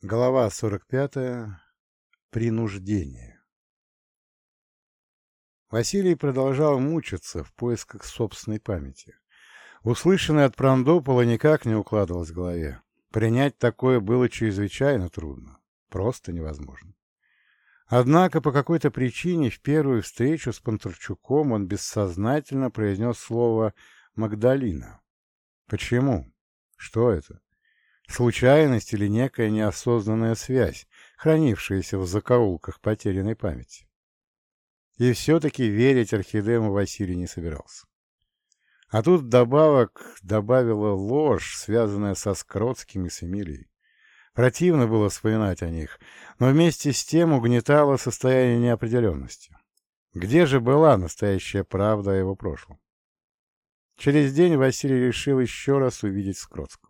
Глава 45. Принуждение. Василий продолжал мучиться в поисках собственной памяти. Услышанное от Прандопола никак не укладывалось в голове. Принять такое было чрезвычайно трудно. Просто невозможно. Однако по какой-то причине в первую встречу с Панторчуком он бессознательно произнес слово «Магдалина». Почему? Что это? Случайность или некая неосознанная связь, хранившаяся в закоулках потерянной памяти. И все-таки верить Орхидему Василий не собирался. А тут вдобавок добавила ложь, связанная со Скротским и с Эмилией. Противно было вспоминать о них, но вместе с тем угнетало состояние неопределенности. Где же была настоящая правда о его прошлом? Через день Василий решил еще раз увидеть Скротского.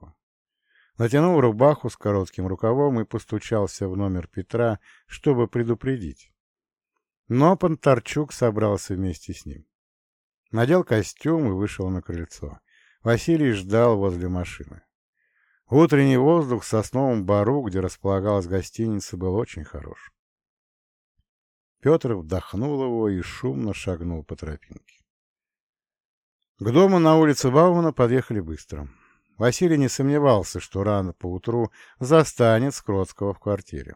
Натянул рубаху с коротким рукавом и постучался в номер Петра, чтобы предупредить. Но Понтарчук собрался вместе с ним. Надел костюм и вышел на крыльцо. Василий ждал возле машины. Утренний воздух в сосновом бару, где располагалась гостиница, был очень хорош. Петр вдохнул его и шумно шагнул по тропинке. К дому на улице Баумана подъехали быстро. Василий не сомневался, что рано поутру застанет Скротского в квартире.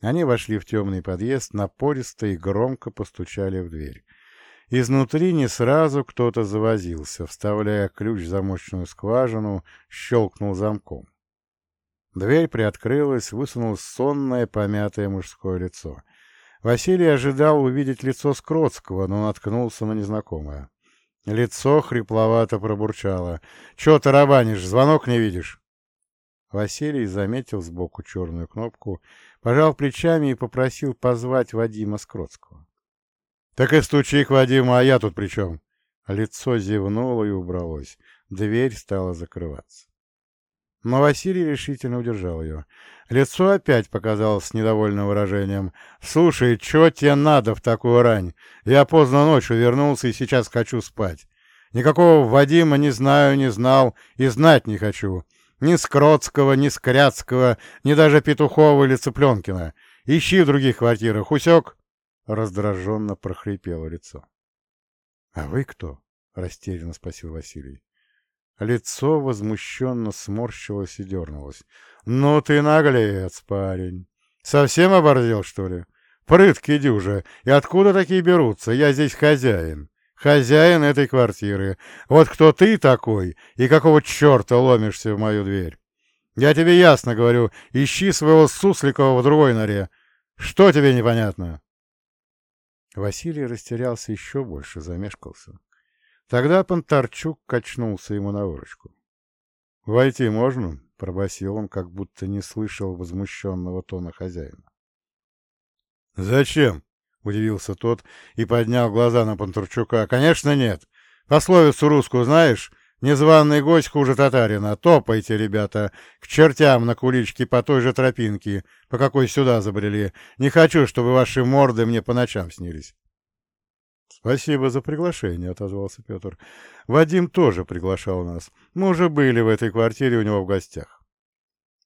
Они вошли в темный подъезд, напористо и громко постучали в дверь. Изнутри не сразу кто-то завозился, вставляя ключ в замочную скважину, щелкнул замком. Дверь приоткрылась, высунулось сонное, помятое мужское лицо. Василий ожидал увидеть лицо Скротского, но наткнулся на незнакомое. Лицо хрипловато пробурчало. — Чего тарабанишь? Звонок не видишь? Василий заметил сбоку черную кнопку, пожал плечами и попросил позвать Вадима Скротского. — Так и стучи к Вадиму, а я тут при чем? Лицо зевнуло и убралось. Дверь стала закрываться. Но Василий решительно удержал ее. Лицо опять показалось с недовольным выражением. «Слушай, что тебе надо в такую рань? Я поздно ночью вернулся и сейчас хочу спать. Никакого Вадима не знаю, не знал и знать не хочу. Ни Скротского, ни Скряцкого, ни даже Петухова или Цыпленкина. Ищи в других квартирах, усек?» Раздраженно прохрипело лицо. «А вы кто?» — растерянно спросил Василий. Лицо возмущенно сморщилось и дернулось. «Ну ты наглец, парень! Совсем оборзел, что ли? Прытки дюжа! И откуда такие берутся? Я здесь хозяин. Хозяин этой квартиры. Вот кто ты такой и какого черта ломишься в мою дверь? Я тебе ясно говорю, ищи своего Сусликова в другой норе. Что тебе непонятно?» Василий растерялся еще больше, замешкался. Тогда Понтарчук качнулся ему на выручку. — Войти можно? — пробасил он, как будто не слышал возмущенного тона хозяина. — Зачем? — удивился тот и поднял глаза на Понтарчука. — Конечно, нет. Пословицу русскую знаешь? Незваный гость хуже татарина. Топайте, ребята, к чертям на куличке по той же тропинке, по какой сюда забрели. Не хочу, чтобы ваши морды мне по ночам снились. «Спасибо за приглашение», — отозвался Петр. «Вадим тоже приглашал нас. Мы уже были в этой квартире у него в гостях».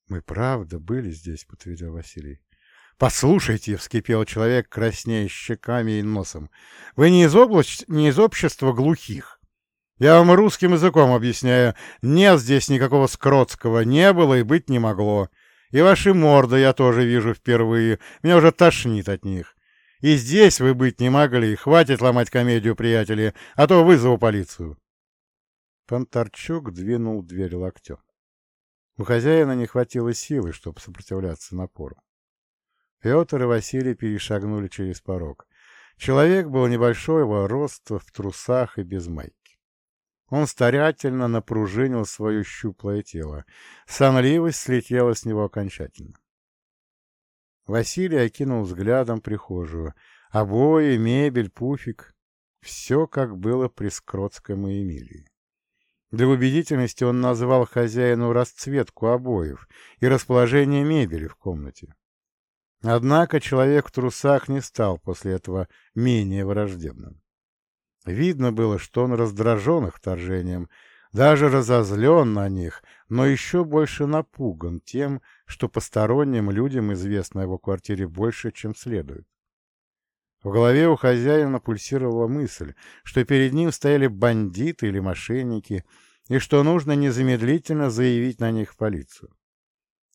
«Мы правда были здесь», — подтвердил Василий. «Послушайте», — вскипел человек, краснея щеками и носом, — «вы не из, облач... не из общества глухих. Я вам русским языком объясняю. Нет здесь никакого Скротского, не было и быть не могло. И ваши морды я тоже вижу впервые. Меня уже тошнит от них. И здесь вы быть не могли. Хватит ломать комедию, приятели, а то вызову полицию. Понтарчук двинул дверь локтем. У хозяина не хватило силы, чтобы сопротивляться напору. Петр и Василий перешагнули через порог. Человек был небольшого роста, в трусах и без майки. Он старательно напружинил свое щуплое тело. Сонливость слетела с него окончательно. Василий окинул взглядом прихожую. Обои, мебель, пуфик. Все, как было при Скротском и Эмилии. Для убедительности он назвал хозяину расцветку обоев и расположение мебели в комнате. Однако человек в трусах не стал после этого менее враждебным. Видно было, что он раздражен их вторжением, даже разозлен на них, но еще больше напуган тем, что посторонним людям известно о его квартире больше, чем следует. В голове у хозяина пульсировала мысль, что перед ним стояли бандиты или мошенники, и что нужно незамедлительно заявить на них в полицию.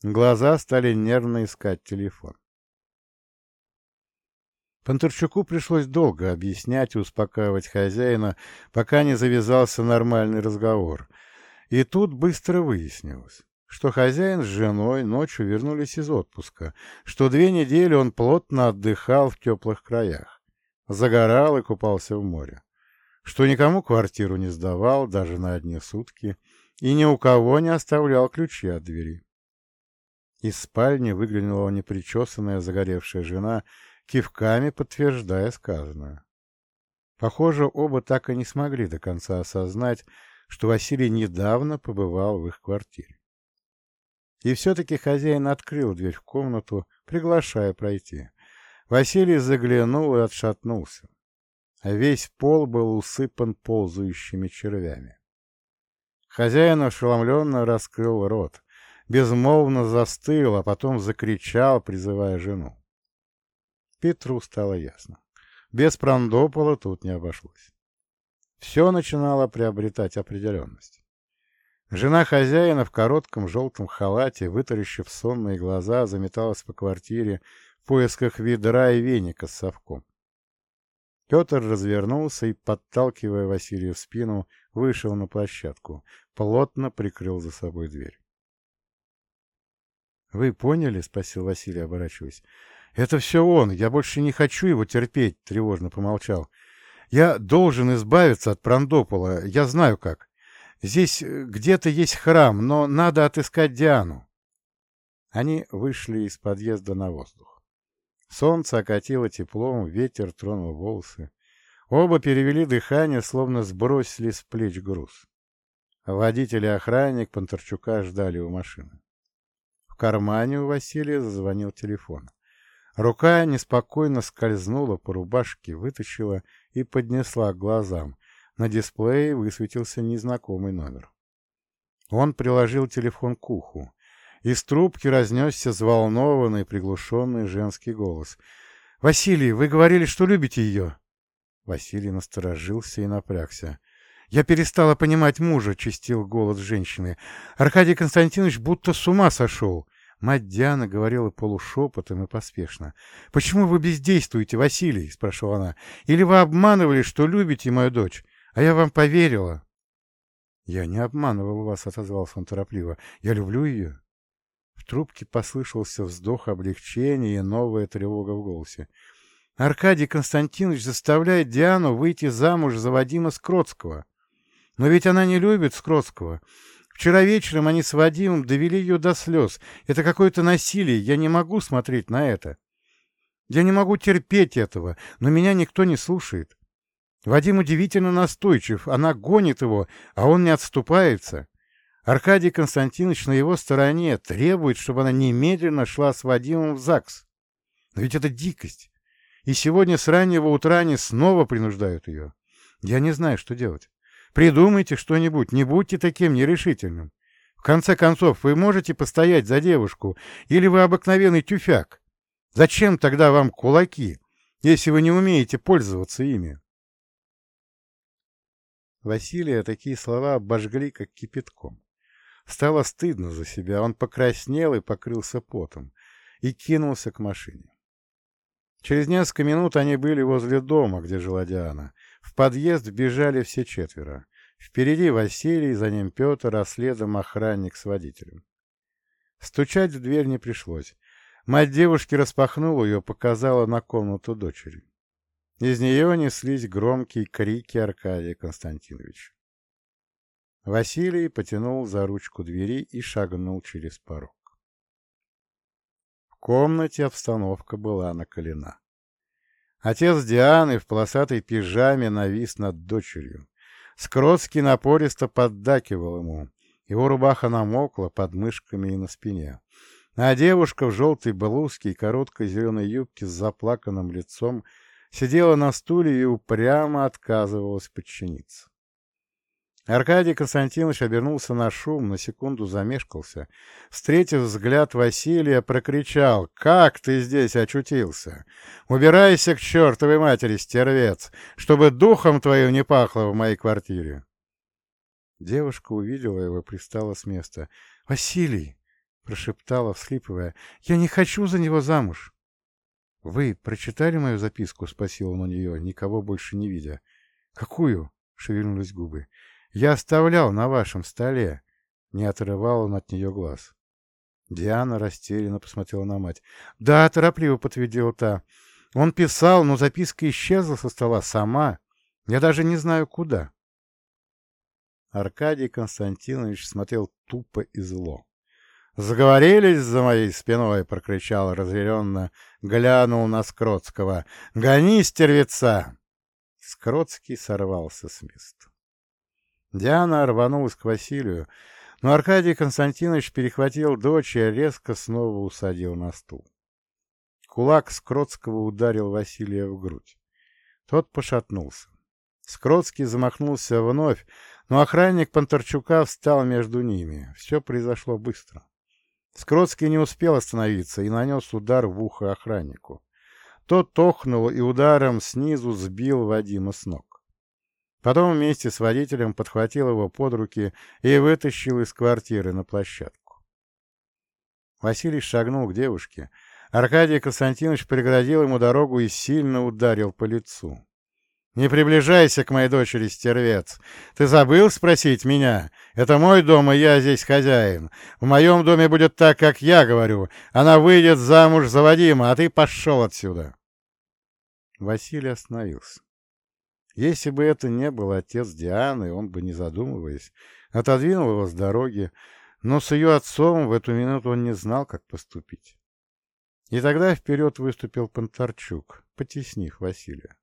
Глаза стали нервно искать телефон. Пантерчуку пришлось долго объяснять и успокаивать хозяина, пока не завязался нормальный разговор. И тут быстро выяснилось, что хозяин с женой ночью вернулись из отпуска, что две недели он плотно отдыхал в теплых краях, загорал и купался в море, что никому квартиру не сдавал даже на одни сутки и ни у кого не оставлял ключи от двери. Из спальни выглянула непричесанная загоревшая жена кивками подтверждая сказанное. Похоже, оба так и не смогли до конца осознать, что Василий недавно побывал в их квартире. И все-таки хозяин открыл дверь в комнату, приглашая пройти. Василий заглянул и отшатнулся. А весь пол был усыпан ползающими червями. Хозяин ошеломленно раскрыл рот, безмолвно застыл, а потом закричал, призывая жену. Петру стало ясно. Без Прандопола тут не обошлось. Все начинало приобретать определенность. Жена хозяина в коротком желтом халате, вытаращив сонные глаза, заметалась по квартире в поисках ведра и веника с совком. Петр развернулся и, подталкивая Василия в спину, вышел на площадку, плотно прикрыл за собой дверь. — Вы поняли? — спросил Василий, оборачиваясь. «Это все он. Я больше не хочу его терпеть», — тревожно помолчал. «Я должен избавиться от Прандопола. Я знаю как. Здесь э, где-то есть храм, но надо отыскать Диану». Они вышли из подъезда на воздух. Солнце окатило теплом, ветер тронул волосы. Оба перевели дыхание, словно сбросили с плеч груз. Водитель и охранник Панторчука ждали у машины. В кармане у Василия зазвонил телефон. Рука неспокойно скользнула по рубашке, вытащила и поднесла к глазам. На дисплее высветился незнакомый номер. Он приложил телефон к уху. Из трубки разнесся взволнованный, приглушенный женский голос. «Василий, вы говорили, что любите ее?» Василий насторожился и напрягся. «Я перестала понимать мужа», — чистил голос женщины. «Аркадий Константинович будто с ума сошел. Мать Диана говорила полушепотом и поспешно. «Почему вы бездействуете, Василий?» — спрашивала она. «Или вы обманывали, что любите мою дочь, а я вам поверила?» «Я не обманывал вас», — отозвался он торопливо. «Я люблю ее». В трубке послышался вздох облегчения и новая тревога в голосе. «Аркадий Константинович заставляет Диану выйти замуж за Вадима Скротского. Но ведь она не любит Скротского. Вчера вечером они с Вадимом довели ее до слез. Это какое-то насилие, я не могу смотреть на это. Я не могу терпеть этого, но меня никто не слушает. Вадим удивительно настойчив, она гонит его, а он не отступается. Аркадий Константинович на его стороне требует, чтобы она немедленно шла с Вадимом в ЗАГС. Но ведь это дикость. И сегодня с раннего утра они снова принуждают ее. Я не знаю, что делать. Придумайте что-нибудь, не будьте таким нерешительным. В конце концов, вы можете постоять за девушку, или вы обыкновенный тюфяк. Зачем тогда вам кулаки, если вы не умеете пользоваться ими? Василия такие слова обожгли, как кипятком. Стало стыдно за себя, он покраснел и покрылся потом, и кинулся к машине. Через несколько минут они были возле дома, где жила Диана, в подъезд бежали все четверо. Впереди Василий, за ним Петр, а следом охранник с водителем. Стучать в дверь не пришлось. Мать девушки распахнула ее, показала на комнату дочери. Из нее неслись громкие крики Аркадия Константиновича. Василий потянул за ручку двери и шагнул через порог. В комнате обстановка была накалена. Отец Дианы в полосатой пижаме навис над дочерью. Скротский напористо поддакивал ему. Его рубаха намокла под мышками и на спине. А девушка в желтой блузке и короткой зеленой юбке с заплаканным лицом сидела на стуле и упрямо отказывалась подчиниться. Аркадий Константинович обернулся на шум, на секунду замешкался. Встретив взгляд Василия, прокричал «Как ты здесь очутился? Убирайся к чертовой матери, стервец, чтобы духом твою не пахло в моей квартире!» Девушка увидела его и пристала с места. «Василий!» — прошептала, всхлипывая. «Я не хочу за него замуж!» «Вы прочитали мою записку?» — спросил он у нее, никого больше не видя. «Какую?» — шевельнулись губы. Я оставлял на вашем столе. Не отрывал он от нее глаз. Диана растерянно посмотрела на мать. Да, торопливо подтвердила та. Он писал, но записка исчезла со стола сама. Я даже не знаю, куда. Аркадий Константинович смотрел тупо и зло. «Заговорились за моей спиной!» — прокричал разъяренно, глянул на Скротского. «Гони, стервеца!» Скротский сорвался с места. Диана рванулась к Василию, но Аркадий Константинович перехватил дочь и резко снова усадил на стул. Кулак Скротского ударил Василия в грудь. Тот пошатнулся. Скротский замахнулся вновь, но охранник Понтарчука встал между ними. Все произошло быстро. Скротский не успел остановиться и нанес удар в ухо охраннику. Тот тохнул и ударом снизу сбил Вадима с ног. Потом вместе с водителем подхватил его под руки и вытащил из квартиры на площадку. Василий шагнул к девушке. Аркадий Константинович преградил ему дорогу и сильно ударил по лицу. «Не приближайся к моей дочери, стервец! Ты забыл спросить меня? Это мой дом, и я здесь хозяин. В моем доме будет так, как я говорю. Она выйдет замуж за Вадима, а ты пошел отсюда!» Василий остановился. Если бы это не был отец Дианы, он бы, не задумываясь, отодвинул его с дороги, но с ее отцом в эту минуту он не знал, как поступить. И тогда вперед выступил Понтарчук, потеснив Василия.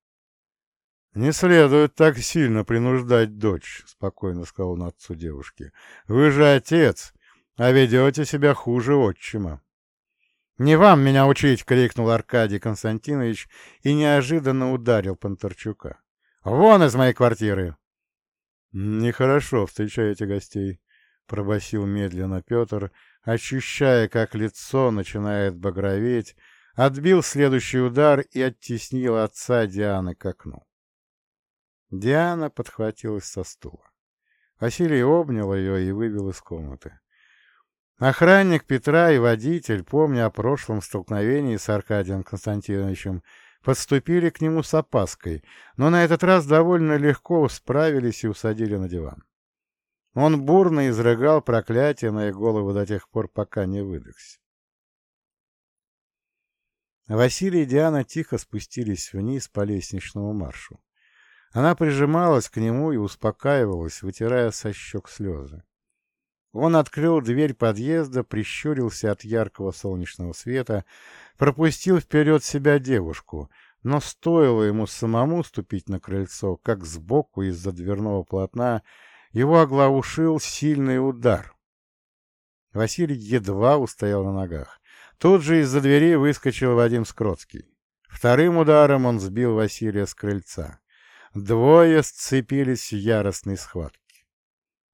— Не следует так сильно принуждать дочь, — спокойно сказал он отцу девушки. — Вы же отец, а ведете себя хуже отчима. — Не вам меня учить! — крикнул Аркадий Константинович и неожиданно ударил Понтарчука. Вон из моей квартиры!» «Нехорошо встречаете гостей», — пробасил медленно Петр, ощущая, как лицо начинает багроветь, отбил следующий удар и оттеснил отца Дианы к окну. Диана подхватилась со стула. Василий обнял ее и вывел из комнаты. Охранник Петра и водитель, помня о прошлом столкновении с Аркадием Константиновичем, подступили к нему с опаской, но на этот раз довольно легко справились и усадили на диван. Он бурно изрыгал проклятие на их голову до тех пор, пока не выдохся. Василий и Диана тихо спустились вниз по лестничному маршу. Она прижималась к нему и успокаивалась, вытирая со щек слезы. Он открыл дверь подъезда, прищурился от яркого солнечного света, пропустил вперед себя девушку, но стоило ему самому ступить на крыльцо, как сбоку из-за дверного полотна его оглаушил сильный удар. Василий едва устоял на ногах. Тут же из-за двери выскочил Вадим Скротский. Вторым ударом он сбил Василия с крыльца. Двое сцепились в яростной схватке.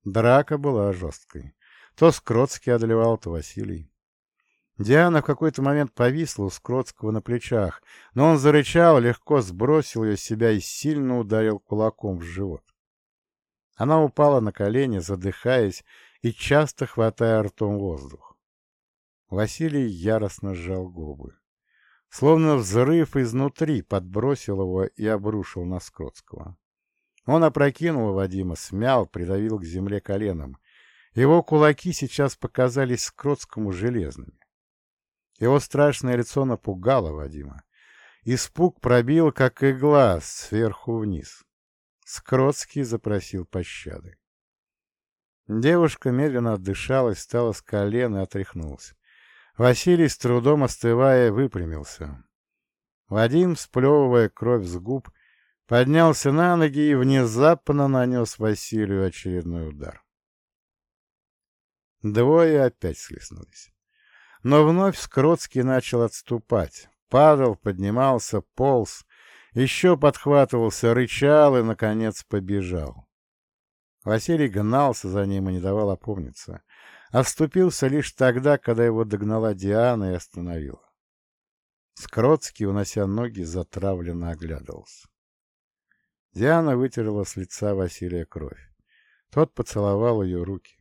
Драка была жесткой. То Скротский одолевал, то Василий. Диана в какой-то момент повисла у Скротского на плечах, но он зарычал, легко сбросил ее с себя и сильно ударил кулаком в живот. Она упала на колени, задыхаясь и часто хватая ртом воздух. Василий яростно сжал губы. Словно взрыв изнутри подбросил его и обрушил на Скротского. Он опрокинул Вадима, смял, придавил к земле коленом. Его кулаки сейчас показались Скротскому железными. Его страшное лицо напугало Вадима. Испуг пробил, как игла, сверху вниз. Скротский запросил пощады. Девушка медленно отдышалась, встала с колен и отряхнулась. Василий, с трудом остывая, выпрямился. Вадим, сплевывая кровь с губ, поднялся на ноги и внезапно нанес Василию очередной удар. Двое опять слеснулись. Но вновь Скротский начал отступать. Падал, поднимался, полз, еще подхватывался, рычал и, наконец, побежал. Василий гнался за ним и не давал опомниться. Оступился лишь тогда, когда его догнала Диана и остановила. Скротский, унося ноги, затравленно оглядывался. Диана вытерла с лица Василия кровь. Тот поцеловал ее руки.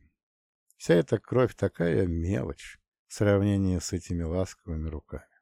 Вся эта кровь такая мелочь в сравнении с этими ласковыми руками.